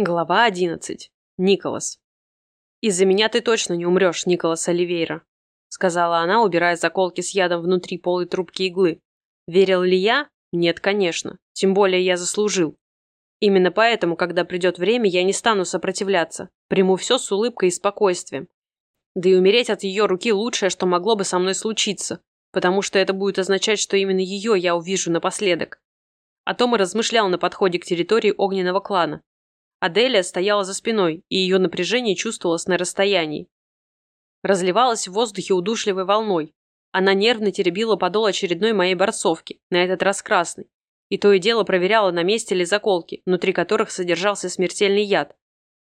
Глава 11. Николас. «Из-за меня ты точно не умрешь, Николас Оливейра», сказала она, убирая заколки с ядом внутри полой трубки иглы. Верил ли я? Нет, конечно. Тем более я заслужил. Именно поэтому, когда придет время, я не стану сопротивляться. Приму все с улыбкой и спокойствием. Да и умереть от ее руки лучшее, что могло бы со мной случиться, потому что это будет означать, что именно ее я увижу напоследок. О том и размышлял на подходе к территории огненного клана. Аделия стояла за спиной, и ее напряжение чувствовалось на расстоянии. Разливалась в воздухе удушливой волной. Она нервно теребила подол очередной моей борцовки, на этот раз красный, и то и дело проверяла, на месте ли заколки, внутри которых содержался смертельный яд.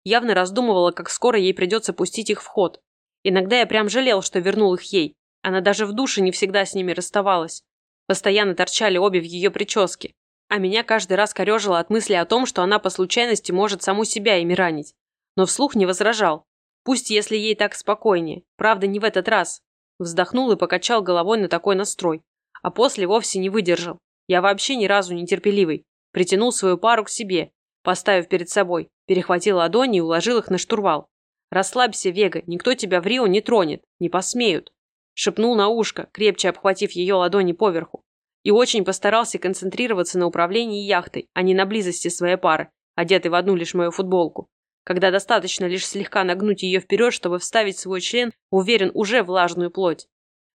Явно раздумывала, как скоро ей придется пустить их в ход. Иногда я прям жалел, что вернул их ей. Она даже в душе не всегда с ними расставалась. Постоянно торчали обе в ее прическе, а меня каждый раз корежило от мысли о том, что она по случайности может саму себя ими ранить. Но вслух не возражал. Пусть, если ей так спокойнее. Правда, не в этот раз. Вздохнул и покачал головой на такой настрой. А после вовсе не выдержал. Я вообще ни разу не терпеливый. Притянул свою пару к себе, поставив перед собой, перехватил ладони и уложил их на штурвал. «Расслабься, Вега, никто тебя в Рио не тронет, не посмеют», шепнул на ушко, крепче обхватив ее ладони поверху и очень постарался концентрироваться на управлении яхтой, а не на близости своей пары, одетой в одну лишь мою футболку. Когда достаточно лишь слегка нагнуть ее вперед, чтобы вставить свой член, уверен, уже влажную плоть.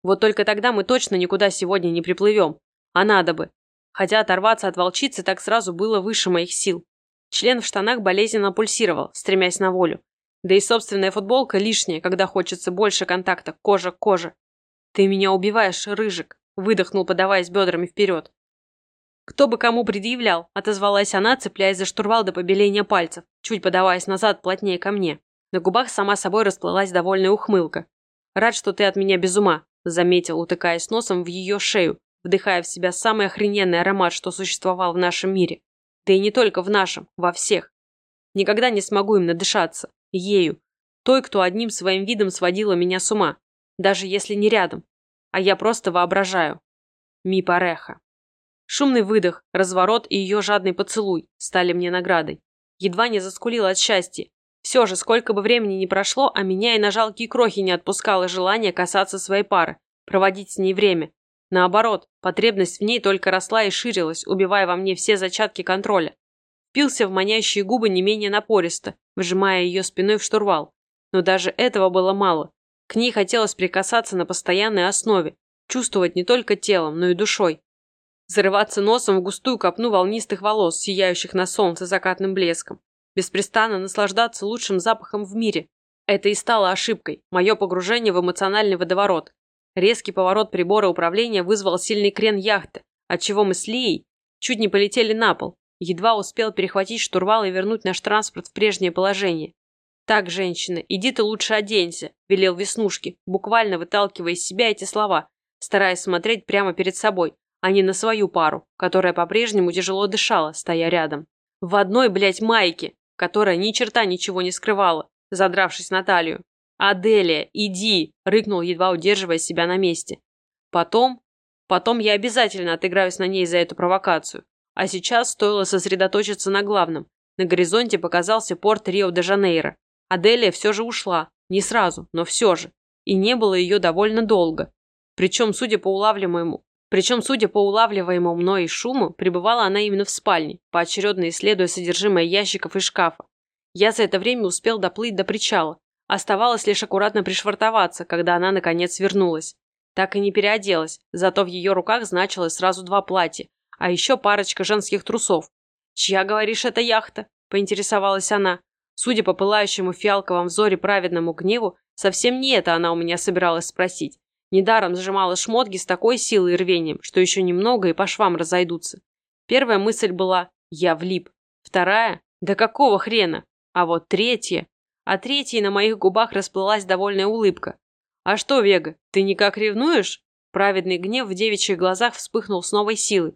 Вот только тогда мы точно никуда сегодня не приплывем. А надо бы. Хотя оторваться от волчицы так сразу было выше моих сил. Член в штанах болезненно пульсировал, стремясь на волю. Да и собственная футболка лишняя, когда хочется больше контакта кожа к коже. Ты меня убиваешь, Рыжик выдохнул, подаваясь бедрами вперед. «Кто бы кому предъявлял?» – отозвалась она, цепляясь за штурвал до побеления пальцев, чуть подаваясь назад плотнее ко мне. На губах сама собой расплылась довольная ухмылка. «Рад, что ты от меня без ума», – заметил, утыкаясь носом в ее шею, вдыхая в себя самый охрененный аромат, что существовал в нашем мире. Да и не только в нашем, во всех. Никогда не смогу им надышаться. Ею. Той, кто одним своим видом сводила меня с ума. Даже если не рядом а я просто воображаю. Ми Пареха. Шумный выдох, разворот и ее жадный поцелуй стали мне наградой. Едва не заскулила от счастья. Все же, сколько бы времени ни прошло, а меня и на жалкие крохи не отпускало желание касаться своей пары, проводить с ней время. Наоборот, потребность в ней только росла и ширилась, убивая во мне все зачатки контроля. Впился в манящие губы не менее напористо, вжимая ее спиной в штурвал. Но даже этого было мало. К ней хотелось прикасаться на постоянной основе, чувствовать не только телом, но и душой. Зарываться носом в густую копну волнистых волос, сияющих на солнце закатным блеском. Беспрестанно наслаждаться лучшим запахом в мире. Это и стало ошибкой, мое погружение в эмоциональный водоворот. Резкий поворот прибора управления вызвал сильный крен яхты, отчего мы с Лией чуть не полетели на пол. Едва успел перехватить штурвал и вернуть наш транспорт в прежнее положение. «Так, женщина, иди ты лучше оденься», – велел Веснушки, буквально выталкивая из себя эти слова, стараясь смотреть прямо перед собой, а не на свою пару, которая по-прежнему тяжело дышала, стоя рядом. В одной, блядь, майке, которая ни черта ничего не скрывала, задравшись на талию. «Аделия, иди!» – рыкнул, едва удерживая себя на месте. Потом... Потом я обязательно отыграюсь на ней за эту провокацию. А сейчас стоило сосредоточиться на главном. На горизонте показался порт Рио-де-Жанейро, Аделия все же ушла. Не сразу, но все же. И не было ее довольно долго. Причем, судя по улавливаемому, причем, судя по улавливаемому мной шуму, пребывала она именно в спальне, поочередно исследуя содержимое ящиков и шкафа. Я за это время успел доплыть до причала. Оставалось лишь аккуратно пришвартоваться, когда она, наконец, вернулась. Так и не переоделась, зато в ее руках значилось сразу два платья, а еще парочка женских трусов. «Чья, говоришь, это яхта?» – поинтересовалась она. Судя по пылающему фиалковому взоре праведному гневу, совсем не это она у меня собиралась спросить. Недаром сжимала шмотки с такой силой и рвением, что еще немного и по швам разойдутся. Первая мысль была «я влип». Вторая «да какого хрена?» А вот третья... А третьей на моих губах расплылась довольная улыбка. «А что, Вега, ты никак ревнуешь?» Праведный гнев в девичьих глазах вспыхнул с новой силой.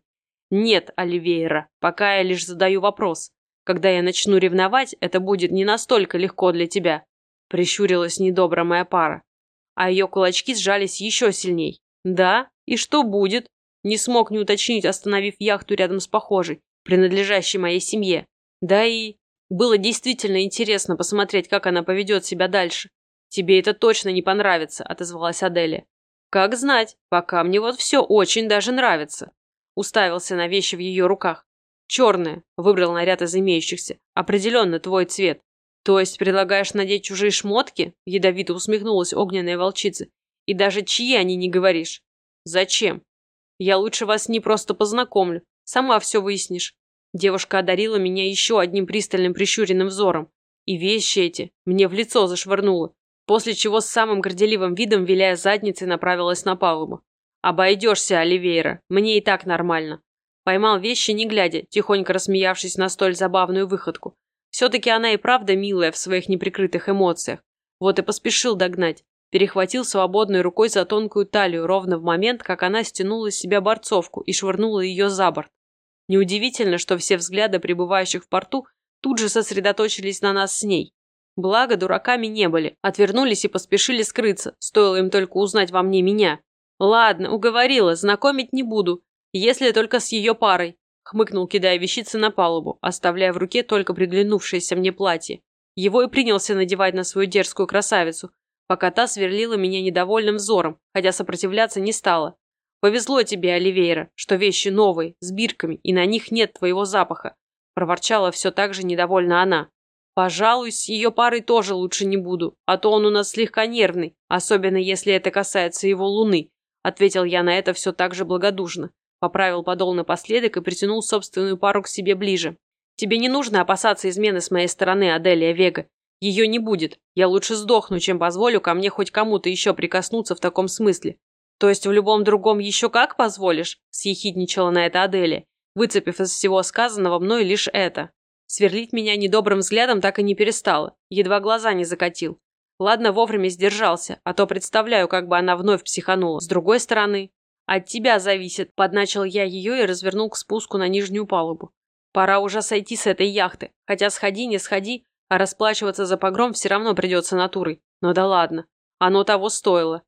«Нет, Оливейра, пока я лишь задаю вопрос. Когда я начну ревновать, это будет не настолько легко для тебя», – прищурилась недобрая моя пара. А ее кулачки сжались еще сильней. «Да? И что будет?» Не смог не уточнить, остановив яхту рядом с похожей, принадлежащей моей семье. «Да и...» Было действительно интересно посмотреть, как она поведет себя дальше. «Тебе это точно не понравится», – отозвалась Аделия. «Как знать, пока мне вот все очень даже нравится». Уставился на вещи в ее руках. «Черная», – выбрал наряд из имеющихся. «Определенно твой цвет». «То есть предлагаешь надеть чужие шмотки?» – ядовито усмехнулась огненная волчица. «И даже чьи они не говоришь?» «Зачем?» «Я лучше вас не просто познакомлю. Сама все выяснишь». Девушка одарила меня еще одним пристальным прищуренным взором. И вещи эти мне в лицо зашвырнула после чего с самым горделивым видом, виляя задницей, направилась на палубу. «Обойдешься, Оливейра, мне и так нормально». Поймал вещи, не глядя, тихонько рассмеявшись на столь забавную выходку. Все-таки она и правда милая в своих неприкрытых эмоциях. Вот и поспешил догнать. Перехватил свободной рукой за тонкую талию ровно в момент, как она стянула с себя борцовку и швырнула ее за борт. Неудивительно, что все взгляды пребывающих в порту тут же сосредоточились на нас с ней. Благо, дураками не были, отвернулись и поспешили скрыться, стоило им только узнать во мне меня. «Ладно, уговорила, знакомить не буду, если только с ее парой», хмыкнул, кидая вещицы на палубу, оставляя в руке только приглянувшееся мне платье. Его и принялся надевать на свою дерзкую красавицу, пока та сверлила меня недовольным взором, хотя сопротивляться не стала. «Повезло тебе, Оливейра, что вещи новые, с бирками, и на них нет твоего запаха», проворчала все так же недовольна она. Пожалуй, с ее парой тоже лучше не буду, а то он у нас слегка нервный, особенно если это касается его луны, ответил я на это все так же благодушно. Поправил подол напоследок и притянул собственную пару к себе ближе. Тебе не нужно опасаться измены с моей стороны, Аделия Вега. Ее не будет. Я лучше сдохну, чем позволю ко мне хоть кому-то еще прикоснуться в таком смысле. То есть в любом другом еще как позволишь? Съехидничала на это Аделия, выцепив из всего сказанного мной лишь это. Сверлить меня недобрым взглядом так и не перестала, едва глаза не закатил. Ладно, вовремя сдержался, а то представляю, как бы она вновь психанула. С другой стороны, от тебя зависит, подначил я ее и развернул к спуску на нижнюю палубу. Пора уже сойти с этой яхты, хотя сходи, не сходи, а расплачиваться за погром все равно придется натурой. Но да ладно, оно того стоило.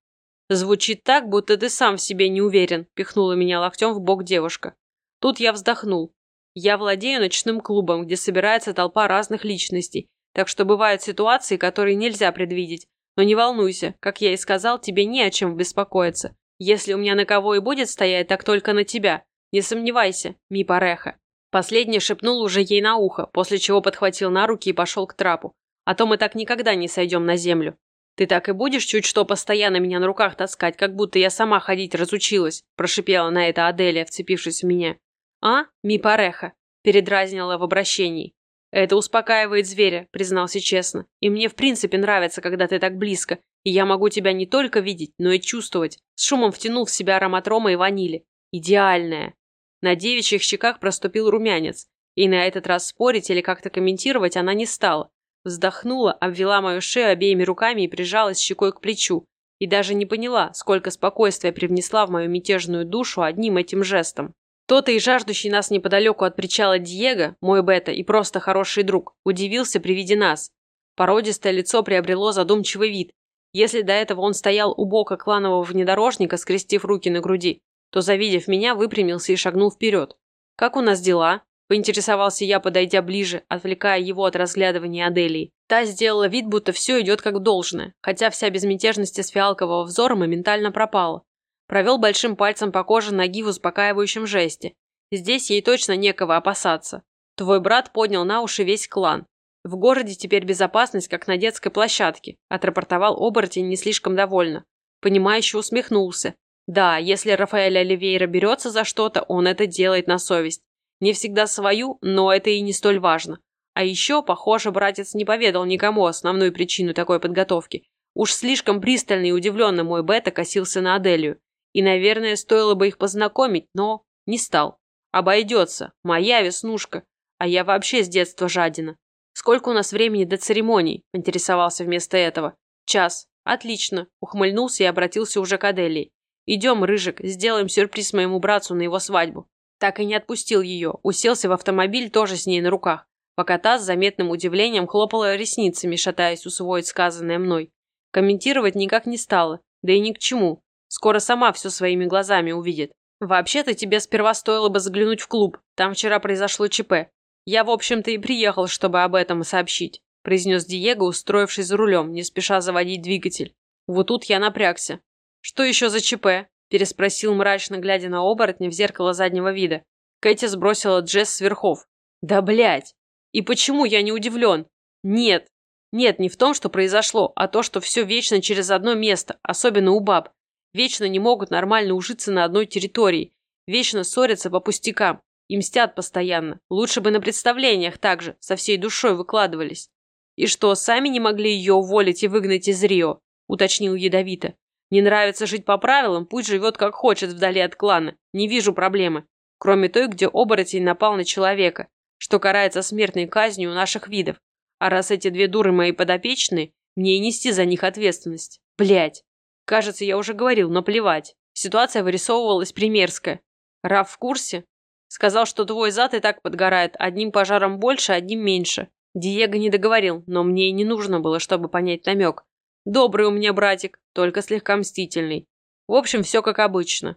Звучит так, будто ты сам в себе не уверен, пихнула меня локтем в бок девушка. Тут я вздохнул. Я владею ночным клубом, где собирается толпа разных личностей, так что бывают ситуации, которые нельзя предвидеть. Но не волнуйся, как я и сказал, тебе не о чем беспокоиться. Если у меня на кого и будет стоять, так только на тебя. Не сомневайся, ми пареха. Последний шепнул уже ей на ухо, после чего подхватил на руки и пошел к трапу. А то мы так никогда не сойдем на землю. Ты так и будешь чуть что постоянно меня на руках таскать, как будто я сама ходить разучилась, прошипела на это Аделия, вцепившись в меня. «А, ми пареха», – передразнила в обращении. «Это успокаивает зверя», – признался честно. «И мне в принципе нравится, когда ты так близко, и я могу тебя не только видеть, но и чувствовать». С шумом втянул в себя аромат рома и ванили. «Идеальная». На девичьих щеках проступил румянец, и на этот раз спорить или как-то комментировать она не стала. Вздохнула, обвела мою шею обеими руками и прижалась щекой к плечу. И даже не поняла, сколько спокойствия привнесла в мою мятежную душу одним этим жестом. То-то и жаждущий нас неподалеку от причала Диего, мой бета и просто хороший друг, удивился при виде нас. Породистое лицо приобрело задумчивый вид. Если до этого он стоял у бока кланового внедорожника, скрестив руки на груди, то, завидев меня, выпрямился и шагнул вперед. «Как у нас дела?» – поинтересовался я, подойдя ближе, отвлекая его от разглядывания Аделии. Та сделала вид, будто все идет как должное, хотя вся безмятежность из фиалкового взора моментально пропала. Провел большим пальцем по коже ноги в успокаивающем жесте. Здесь ей точно некого опасаться. Твой брат поднял на уши весь клан. В городе теперь безопасность, как на детской площадке, отрапортовал оборотень не слишком довольно. Понимающе усмехнулся. Да, если Рафаэль Оливейра берется за что-то, он это делает на совесть. Не всегда свою, но это и не столь важно. А еще, похоже, братец не поведал никому основную причину такой подготовки. Уж слишком пристально и удивленно мой Бета косился на Аделию. И, наверное, стоило бы их познакомить, но не стал. Обойдется. Моя веснушка. А я вообще с детства жадина. Сколько у нас времени до церемоний? Интересовался вместо этого. Час. Отлично. Ухмыльнулся и обратился уже к Аделии. Идем, Рыжик, сделаем сюрприз моему братцу на его свадьбу. Так и не отпустил ее. Уселся в автомобиль тоже с ней на руках. Пока та с заметным удивлением хлопала ресницами, шатаясь усвоить сказанное мной. Комментировать никак не стала. Да и ни к чему. Скоро сама все своими глазами увидит. Вообще-то тебе сперва стоило бы заглянуть в клуб. Там вчера произошло ЧП. «Я, в общем-то, и приехал, чтобы об этом сообщить», произнес Диего, устроившись за рулем, не спеша заводить двигатель. Вот тут я напрягся. «Что еще за ЧП?» переспросил мрачно, глядя на оборотня в зеркало заднего вида. Кэти сбросила Джесс с. «Да блять! И почему я не удивлен? Нет, нет, не в том, что произошло, а то, что все вечно через одно место, особенно у баб. Вечно не могут нормально ужиться на одной территории. Вечно ссорятся по пустякам. И мстят постоянно. Лучше бы на представлениях также, со всей душой выкладывались. И что, сами не могли ее уволить и выгнать из Рио? Уточнил ядовито. Не нравится жить по правилам, пусть живет как хочет вдали от клана. Не вижу проблемы. Кроме той, где оборотень напал на человека, что карается смертной казнью у наших видов. А раз эти две дуры мои подопечные, мне и нести за них ответственность. Блять. Кажется, я уже говорил, но плевать. Ситуация вырисовывалась примерская. Раф в курсе? Сказал, что твой зад и так подгорает, одним пожаром больше, одним меньше. Диего не договорил, но мне и не нужно было, чтобы понять намек. Добрый у меня братик, только слегка мстительный. В общем, все как обычно.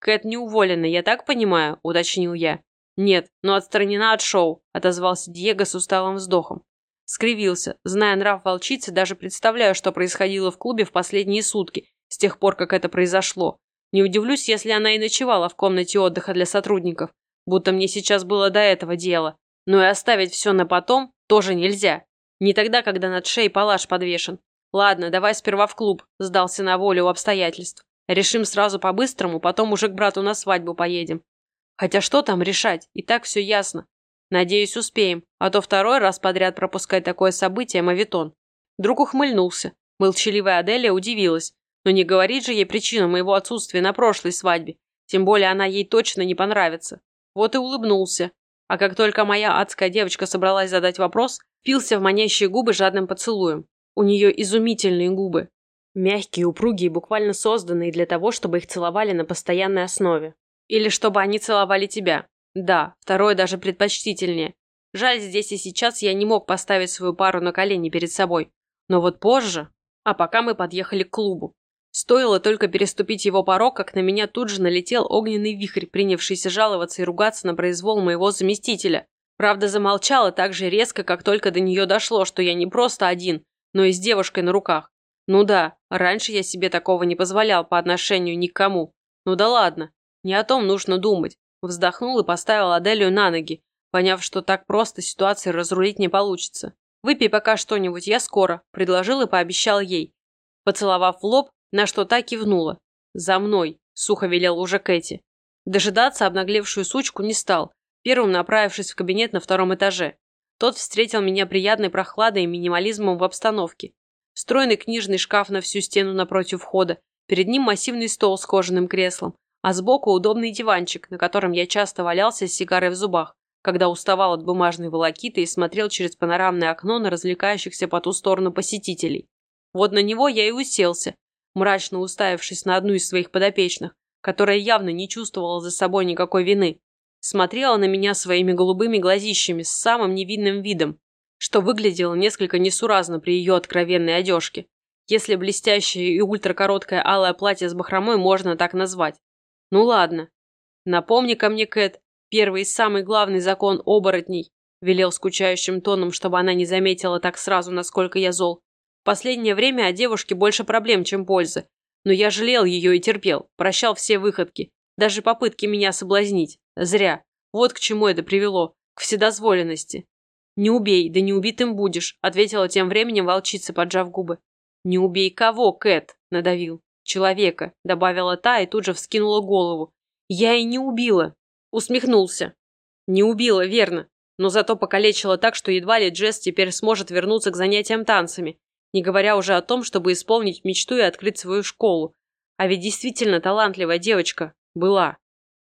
Кэт не уволена, я так понимаю, уточнил я. Нет, но отстранена от шоу, отозвался Диего с усталым вздохом. Скривился. Зная нрав волчицы, даже представляю, что происходило в клубе в последние сутки, с тех пор, как это произошло. Не удивлюсь, если она и ночевала в комнате отдыха для сотрудников, будто мне сейчас было до этого дела. Но и оставить все на потом тоже нельзя. Не тогда, когда над шеей палаш подвешен. Ладно, давай сперва в клуб, сдался на волю обстоятельств. Решим сразу по-быстрому, потом уже к брату на свадьбу поедем. Хотя что там решать, и так все ясно. Надеюсь, успеем, а то второй раз подряд пропускать такое событие мавитон. Друг ухмыльнулся. Молчаливая Аделия удивилась. Но не говорит же ей причину моего отсутствия на прошлой свадьбе. Тем более она ей точно не понравится. Вот и улыбнулся. А как только моя адская девочка собралась задать вопрос, впился в манящие губы жадным поцелуем. У нее изумительные губы. Мягкие, упругие, буквально созданные для того, чтобы их целовали на постоянной основе. Или чтобы они целовали тебя. Да, второе даже предпочтительнее. Жаль, здесь и сейчас я не мог поставить свою пару на колени перед собой. Но вот позже... А пока мы подъехали к клубу. Стоило только переступить его порог, как на меня тут же налетел огненный вихрь, принявшийся жаловаться и ругаться на произвол моего заместителя. Правда, замолчала так же резко, как только до нее дошло, что я не просто один, но и с девушкой на руках. Ну да, раньше я себе такого не позволял по отношению ни к кому. Ну да ладно, не о том нужно думать. Вздохнул и поставил Аделию на ноги, поняв, что так просто ситуации разрулить не получится. «Выпей пока что-нибудь, я скоро», – предложил и пообещал ей. Поцеловав в лоб, на что та кивнула. «За мной», – сухо велел уже Кэти. Дожидаться обнаглевшую сучку не стал, первым направившись в кабинет на втором этаже. Тот встретил меня приятной прохладой и минимализмом в обстановке. Встроенный книжный шкаф на всю стену напротив входа, перед ним массивный стол с кожаным креслом, а сбоку удобный диванчик, на котором я часто валялся с сигарой в зубах, когда уставал от бумажной волокиты и смотрел через панорамное окно на развлекающихся по ту сторону посетителей. Вот на него я и уселся, мрачно уставившись на одну из своих подопечных, которая явно не чувствовала за собой никакой вины. Смотрела на меня своими голубыми глазищами с самым невинным видом, что выглядело несколько несуразно при ее откровенной одежке, если блестящее и ультракороткое алое платье с бахромой можно так назвать. Ну ладно. Напомни ко мне, Кэт, первый и самый главный закон оборотней, велел скучающим тоном, чтобы она не заметила так сразу, насколько я зол. В последнее время о девушке больше проблем, чем пользы. Но я жалел ее и терпел, прощал все выходки, даже попытки меня соблазнить. Зря. Вот к чему это привело. К вседозволенности. «Не убей, да не убитым будешь», — ответила тем временем волчица, поджав губы. «Не убей кого, Кэт?» — надавил. «Человека», — добавила та и тут же вскинула голову. «Я и не убила!» Усмехнулся. «Не убила, верно. Но зато покалечила так, что едва ли Джесс теперь сможет вернуться к занятиям танцами, не говоря уже о том, чтобы исполнить мечту и открыть свою школу. А ведь действительно талантливая девочка. Была.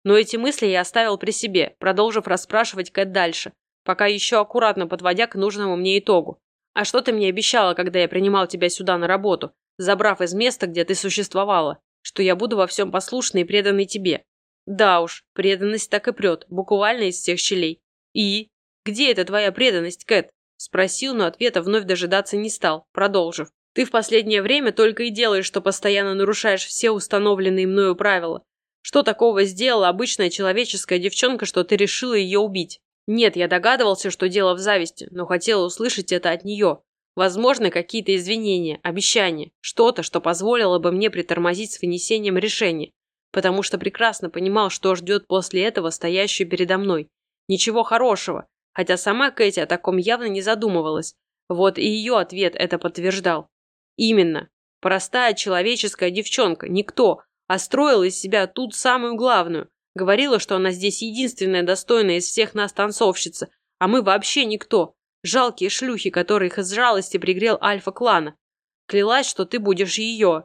Но эти мысли я оставил при себе, продолжив расспрашивать Кэт дальше, пока еще аккуратно подводя к нужному мне итогу. «А что ты мне обещала, когда я принимал тебя сюда на работу? Забрав из места, где ты существовала, что я буду во всем послушной и преданной тебе. Да уж, преданность так и прет, буквально из всех щелей. И? Где эта твоя преданность, Кэт? Спросил, но ответа вновь дожидаться не стал, продолжив. Ты в последнее время только и делаешь, что постоянно нарушаешь все установленные мною правила. Что такого сделала обычная человеческая девчонка, что ты решила ее убить? Нет, я догадывался, что дело в зависти, но хотел услышать это от нее. Возможно, какие-то извинения, обещания, что-то, что позволило бы мне притормозить с вынесением решения, потому что прекрасно понимал, что ждет после этого стоящую передо мной. Ничего хорошего, хотя сама Кэти о таком явно не задумывалась. Вот и ее ответ это подтверждал. Именно. Простая человеческая девчонка, никто, а строила из себя тут самую главную. Говорила, что она здесь единственная достойная из всех нас танцовщица, а мы вообще никто. Жалкие шлюхи, которых из жалости пригрел альфа-клана. Клялась, что ты будешь ее.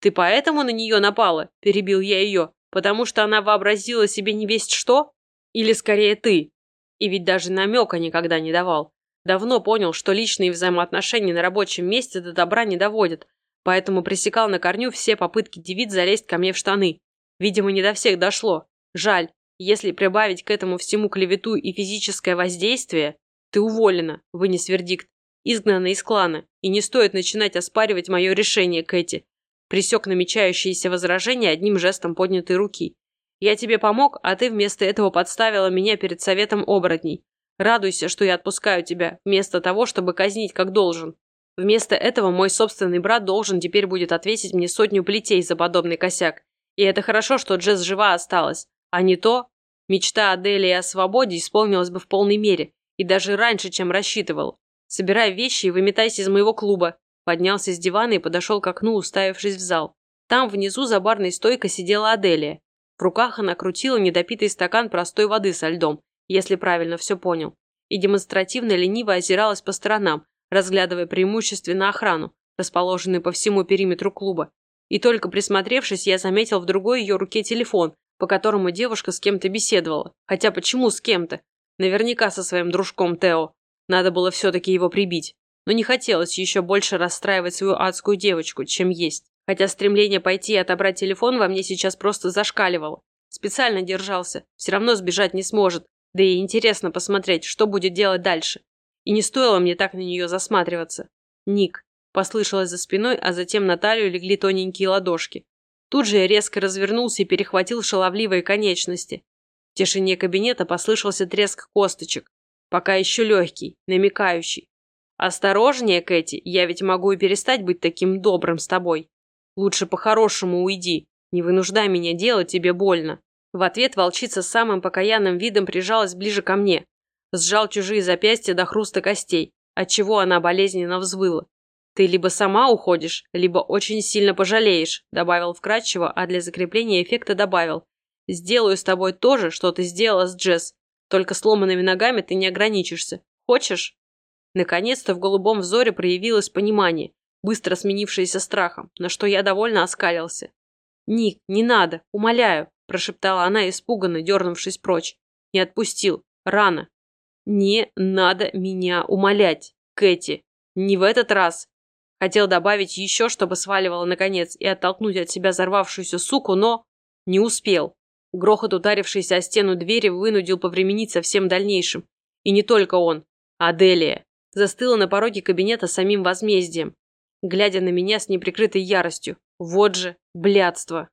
Ты поэтому на нее напала? Перебил я ее. Потому что она вообразила себе не весть что? Или скорее ты? И ведь даже намека никогда не давал. Давно понял, что личные взаимоотношения на рабочем месте до добра не доводят, поэтому пресекал на корню все попытки девиц залезть ко мне в штаны. Видимо, не до всех дошло. Жаль, если прибавить к этому всему клевету и физическое воздействие, ты уволена, вынес вердикт. Изгнана из клана. И не стоит начинать оспаривать мое решение, Кэти. Присек намечающиеся возражения одним жестом поднятой руки. Я тебе помог, а ты вместо этого подставила меня перед советом оборотней. Радуйся, что я отпускаю тебя, вместо того, чтобы казнить как должен. Вместо этого мой собственный брат должен теперь будет отвесить мне сотню плетей за подобный косяк. И это хорошо, что Джесс жива осталась. А не то, мечта Адели о свободе исполнилась бы в полной мере, и даже раньше, чем рассчитывал. Собирай вещи и выметайся из моего клуба. Поднялся с дивана и подошел к окну, уставившись в зал. Там внизу за барной стойкой сидела Аделия. В руках она крутила недопитый стакан простой воды со льдом, если правильно все понял, и демонстративно лениво озиралась по сторонам, разглядывая преимущественно охрану, расположенную по всему периметру клуба. И только присмотревшись, я заметил в другой ее руке телефон, по которому девушка с кем-то беседовала. Хотя почему с кем-то? Наверняка со своим дружком Тео. Надо было все-таки его прибить. Но не хотелось еще больше расстраивать свою адскую девочку, чем есть. Хотя стремление пойти и отобрать телефон во мне сейчас просто зашкаливало. Специально держался. Все равно сбежать не сможет. Да и интересно посмотреть, что будет делать дальше. И не стоило мне так на нее засматриваться. Ник. Послышалось за спиной, а затем на талию легли тоненькие ладошки. Тут же я резко развернулся и перехватил шаловливые конечности. В тишине кабинета послышался треск косточек. Пока еще легкий, намекающий. «Осторожнее, Кэти, я ведь могу и перестать быть таким добрым с тобой. Лучше по-хорошему уйди, не вынуждай меня делать тебе больно». В ответ волчица с самым покаянным видом прижалась ближе ко мне. Сжал чужие запястья до хруста костей, отчего она болезненно взвыла. «Ты либо сама уходишь, либо очень сильно пожалеешь», добавил вкратчиво, а для закрепления эффекта добавил. Сделаю с тобой то же, что ты сделала с Джесс. Только сломанными ногами ты не ограничишься. Хочешь?» Наконец-то в голубом взоре проявилось понимание, быстро сменившееся страхом, на что я довольно оскалился. «Ник, не надо, умоляю», – прошептала она, испуганно дернувшись прочь. Не отпустил. Рано. «Не надо меня умолять, Кэти. Не в этот раз». Хотел добавить еще, чтобы сваливала наконец и оттолкнуть от себя взорвавшуюся суку, но не успел. Грохот, ударившийся о стену двери, вынудил повременить со всем дальнейшим. И не только он. Аделия. Застыла на пороге кабинета самим возмездием, глядя на меня с неприкрытой яростью. Вот же, блядство.